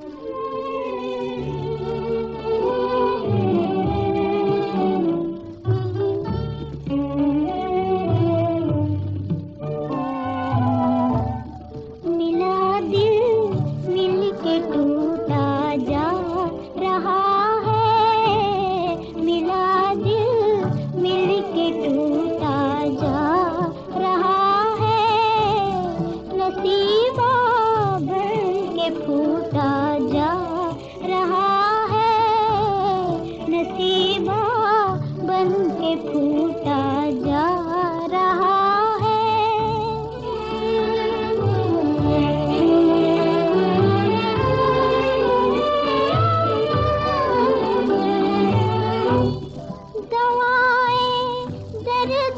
you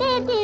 теперь